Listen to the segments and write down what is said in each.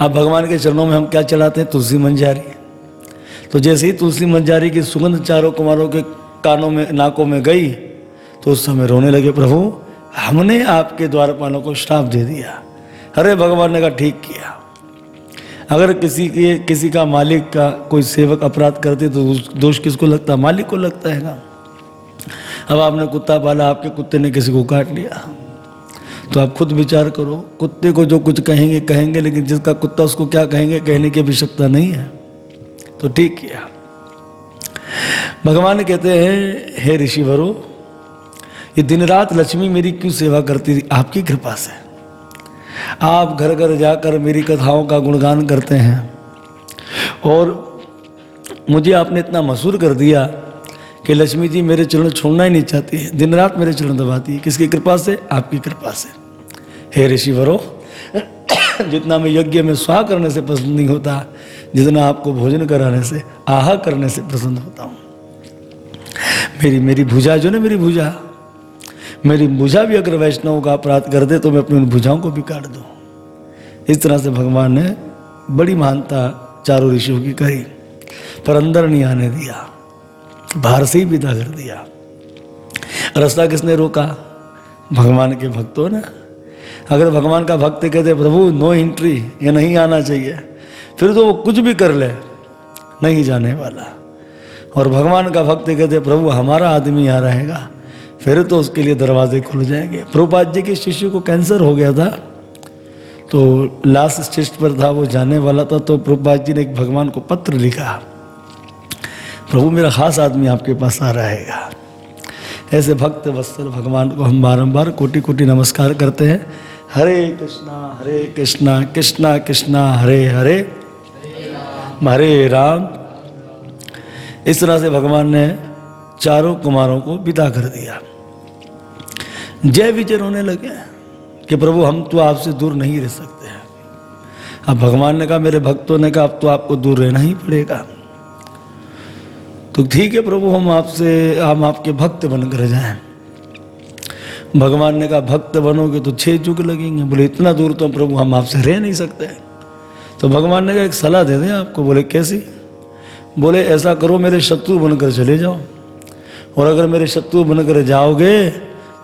अब भगवान के चरणों में हम क्या चलाते हैं? तुलसी मंजारी। तो जैसे ही तुलसी मंजारी की सुगंध चारों कुमारों के कानों में, नाकों में गई तो उस समय रोने लगे, प्रभु, हमने आपके द्वारपालों को श्राप दे दिया। अरे, भगवान ने कहा, ठीक किया। अगर किसी के, किसी का मालिक का कोई सेवक अपराध करते तो दोष किसको लगता है? मालिक को लगता है ना। अब आपने कुत्ता पाला, आपके कुत्ते ने किसी को काट लिया। तो आप खुद विचार करो, कुत्ते को जो कुछ कहेंगे कहेंगे, लेकिन जिसका कुत्ता उसको क्या कहेंगे, कहने की आवश्यकता नहीं है। तो ठीक किया भगवान कहते हैं, हे ऋषिवरो, ये दिन रात लक्ष्मी मेरी क्यों सेवा करती थी आपकी कृपा से। आप घर घर जाकर मेरी कथाओं का गुणगान करते हैं। और मुझे आपने इतना मशहूर कर दिया कि लक्ष्मी जी मेरे चरण छोड़ना ही नहीं चाहती है। दिन रात मेरे चरण दबाती है। किसकी कृपा से? आपकी कृपा से। हे ऋषिवरो, जितना मैं यज्ञ में स्वाह करने से पसंद नहीं होता, जितना आपको भोजन कराने से आहा करने से पसंद होता हूँ। मेरी मेरी भुजा, जो ना मेरी भुजा मेरी भुजा भी अगर वैष्णव का अपराध कर दे तो मैं अपनी उन भुजाओं को भी काट दूँ। इस तरह से भगवान ने बड़ी महानता चारों ऋषियों की कही, पर अंदर नहीं आने दिया। बाहर से ही विदा कर दिया। रास्ता किसने रोका? भगवान के भक्तों ने। अगर भगवान का भक्त कहते, प्रभु नो एंट्री ये नहीं आना चाहिए। फिर तो वो कुछ भी कर ले, नहीं जाने वाला। और भगवान का भक्त कहते, प्रभु, हमारा आदमी यहाँ रहेगा, फिर तो उसके लिए दरवाजे खुल जाएँगे। प्रभुपाद जी के शिष्य को कैंसर हो गया था तो लास्ट स्टेज पर था, वो जाने वाला था तो प्रभुपाद जी ने एक भगवान को पत्र लिखा। प्रभु, मेरा खास आदमी आपके पास आ रहेगा ऐसे भक्त, वत्सल, भगवान को हम बारंबार कोटि कोटि नमस्कार करते हैं। हरे कृष्णा हरे कृष्णा कृष्णा कृष्णा, हरे हरे। हरे राम। इस तरह से भगवान ने चारों कुमारों को विदा कर दिया। जय विजय रोने लगे कि प्रभु, हम तो आपसे दूर नहीं रह सकते हैं। अब भगवान ने कहा, मेरे भक्तों ने कहा, अब तो आपको दूर रहना ही पड़ेगा। तो ठीक है प्रभु, हम आपसे, हम आपके भक्त बनकर जाएँ। भगवान ने कहा, भक्त बनोगे तो छह युग लगेंगे। बोले, इतना दूर तो प्रभु हम आपसे रह नहीं सकते। तो भगवान ने कहा, एक सलाह दे दें आपको। बोले, कैसी? बोले, ऐसा करो, मेरे शत्रु बनकर चले जाओ। और अगर मेरे शत्रु बनकर जाओगे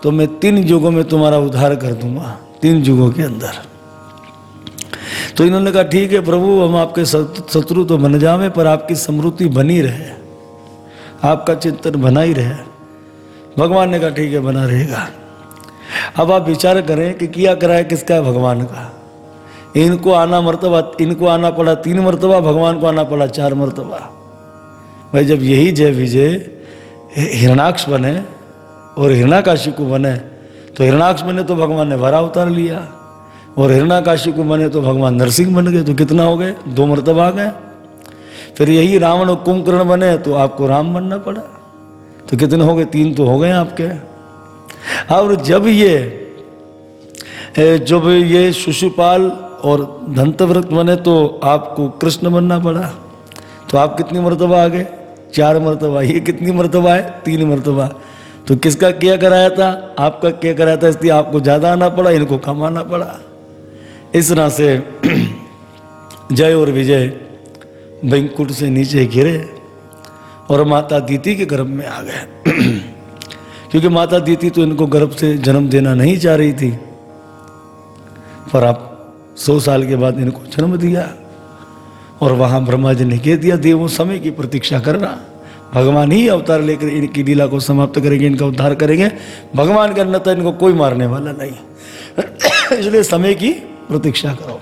तो मैं तीन युगों में तुम्हारा उद्धार कर दूँगा, तीन युगों के अंदर। तो इन्होंने कहा, ठीक है प्रभु, हम आपके शत्रु तो बन जावे, पर आपकी समृद्धि बनी रहे। आपका चिंतन बना ही रहे। भगवान ने कहा, ठीक है, बना रहेगा। अब आप विचार करें कि किया कराए किसका है भगवान का? इनको आना मर्तबा, इनको आना पड़ा, तीन मर्तबा, भगवान को आना पड़ा, चार मर्तबा। भाई, जब यही जय विजय हिरणाक्ष बने और हिरणाकाशी को बने तो हिरणाक्ष बने तो भगवान ने भरा उतार लिया और हिरणाकाशी को बने तो भगवान नरसिंह बन गए तो कितना हो गए? दो मर्तबा आ गए। फिर यही रावण और कुंभकर्ण बने तो आपको राम बनना पड़ा। तो कितने हो गए? तीन तो हो गए आपके। और जब ये जब ये शिशुपाल और धंतव्रत बने तो आपको कृष्ण बनना पड़ा। तो आप कितनी मरतबा आ गए? चार मरतबा। ये कितनी मरतबा है? तीन मरतबा। तो किसका क्या कराया था? आपका क्या कराया था, इसलिए आपको ज़्यादा आना पड़ा, इनको कम आना पड़ा। इस तरह से जय और विजय। बैंकुट से नीचे गिरे और माता दीति के गर्भ में आ गए। क्योंकि माता दीति तो इनको गर्भ से जन्म देना नहीं चाह रही थी। पर आप सौ साल के बाद इनको जन्म दिया और वहाँ ब्रह्मा जी ने कह दिया, देवों, समय की प्रतीक्षा करना। भगवान ही अवतार लेकर इनकी लीला को समाप्त करेंगे, इनका उद्धार करेंगे। भगवान के अन्यथा इनको कोई मारने वाला नहीं। इसलिए समय की प्रतीक्षा करो।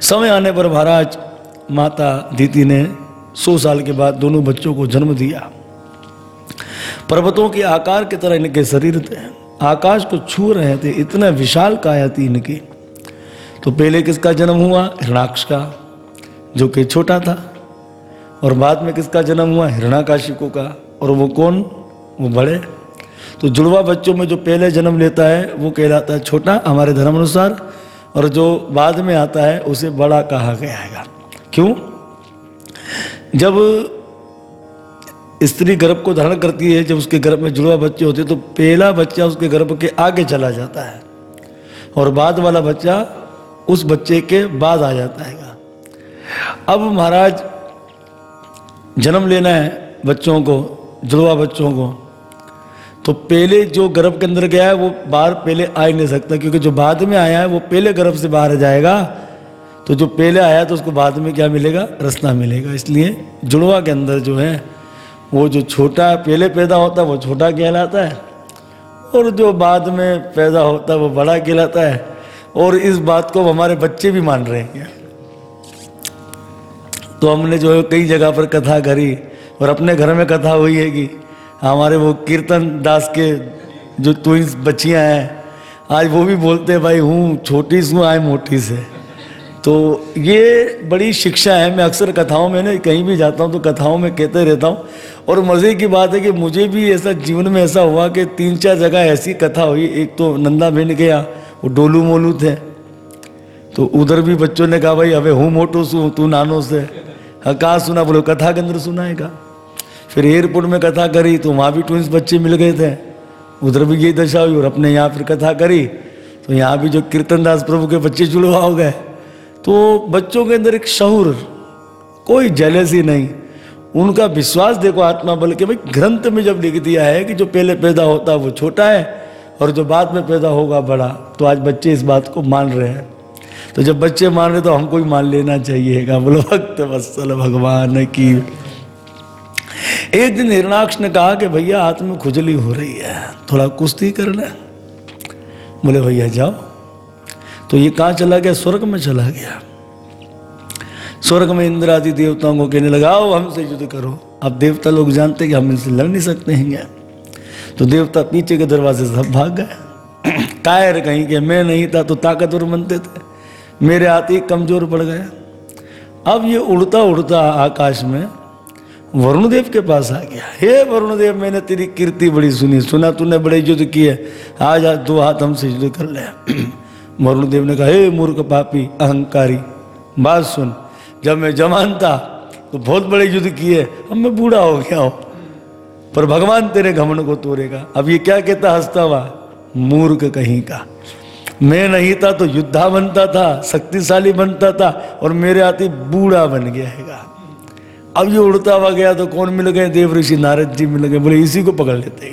समय आने पर महाराज माता दीति ने सौ साल के बाद दोनों बच्चों को जन्म दिया। पर्वतों के आकार की तरह इनके शरीर थे। आकाश को छू रहे थे, इतना विशाल काया थी इनकी। तो पहले किसका जन्म हुआ? हिरणाक्ष का, जो कि छोटा था। और बाद में किसका जन्म हुआ? हिरणाकाशिकों का। और वो कौन? वो बड़े। तो जुड़वा बच्चों में जो पहले जन्म लेता है, वो कहलाता है छोटा हमारे धर्म अनुसार और जो बाद में आता है, उसे बड़ा कहा गया है। क्यों? जब स्त्री गर्भ को धारण करती है, जब उसके गर्भ में जुड़वा बच्चे होते हैं तो पहला बच्चा उसके गर्भ के आगे चला जाता है और बाद वाला बच्चा उस बच्चे के बाद आ जाता है। अब महाराज, जन्म लेना है बच्चों को, जुड़वा बच्चों को तो पहले जो गर्भ के अंदर गया है, वो बाहर पहले आ ही नहीं सकता, क्योंकि जो बाद में आया है, वो पहले गर्भ से बाहर जाएगा तो जो पहले आया तो उसको बाद में क्या मिलेगा? रसना मिलेगा। इसलिए जुड़वा के अंदर जो है, वो जो छोटा पहले पैदा होता है, वो छोटा कहलाता है। और जो बाद में पैदा होता है, वो बड़ा कहलाता है। और इस बात को हमारे बच्चे भी मान रहे हैं। तो हमने जो है, कई जगह पर कथा करी और अपने घर में कथा हुई है कि हमारे वो कीर्तन दास के जो ट्विंस बच्चियाँ हैं, आज वो भी बोलते हैं, भाई हूँ, छोटी से हूँ आए मोटी से। तो ये बड़ी शिक्षा है। मैं अक्सर कथाओं में ना कहीं भी जाता हूँ तो कथाओं में कहते रहता हूँ। और मज़े की बात है कि मुझे भी ऐसा, जीवन में ऐसा हुआ कि तीन चार जगह ऐसी कथा हुई। एक तो नंदा बहन गया वो डोलू मोलू थे। तो उधर भी बच्चों ने कहा, भाई, अबे, हूँ मोटो सू, तू नानो से। हाँ कहाँ सुना? बोलो, कथा के अंदर सुना कहा? फिर एयरपोर्ट में कथा करी तो वहाँ भी ट्विंस बच्चे मिल गए थे। उधर भी यही दशा हुई और अपने यहाँ फिर कथा करी। तो यहाँ भी जो कीर्तनदास प्रभु के बच्चे जुड़वा हो गए। तो बच्चों के अंदर एक शहूर, कोई जेलसी नहीं। उनका विश्वास देखो आत्मा बल के, भाई ग्रंथ में जब लिख दिया है कि जो पहले पैदा होता है वो छोटा है और जो बाद में पैदा होगा बड़ा तो आज बच्चे इस बात को मान रहे हैं। तो जब बच्चे मान रहे तो हमको भी मान लेना चाहिए, बोलो भक्त वत्सल भगवान की। एक दिन हिरणाक्ष ने कहा कि भैया, हाथ में खुजली हो रही है, थोड़ा कुश्ती करना है बोले, भैया, जाओ। तो ये कहाँ चला गया? स्वर्ग में चला गया। स्वर्ग में इंद्र आदि देवताओं को कहने लगा, आओ हमसे युद्ध करो। अब देवता लोग जानते कि हम इनसे लड़ नहीं सकते हैं क्या? तो देवता पीछे के दरवाजे से सब भाग गए। कायर कहीं के मैं नहीं था तो ताकतवर बनते थे। मेरे हाथ कमज़ोर पड़ गया। अब ये उड़ता उड़ता आकाश में वरुण देव के पास आ गया। हे वरुणदेव, मैंने तेरी कीर्ति बड़ी सुनी। सुना तूने बड़े युद्ध किए। आज आज दो हाथ हमसे युद्ध कर ले वरुणदेव ने कहा, हे मूर्ख पापी, अहंकारी, बात सुन। जब मैं जवान था तो बहुत बड़े युद्ध किए, अब मैं बूढ़ा हो गया हूँ। पर भगवान तेरे घमंड को तोड़ेगा। अब ये क्या कहता हंसता हुआ, मूर्ख कहीं का। मैं नहीं था तो युद्धा बनता था, शक्तिशाली बनता था और मेरे हाथी बूढ़ा बन गया है अब ये उड़ता हुआ गया तो कौन मिल गए? देव ऋषि नारद जी मिल गए। बोले, इसी को पकड़ लेते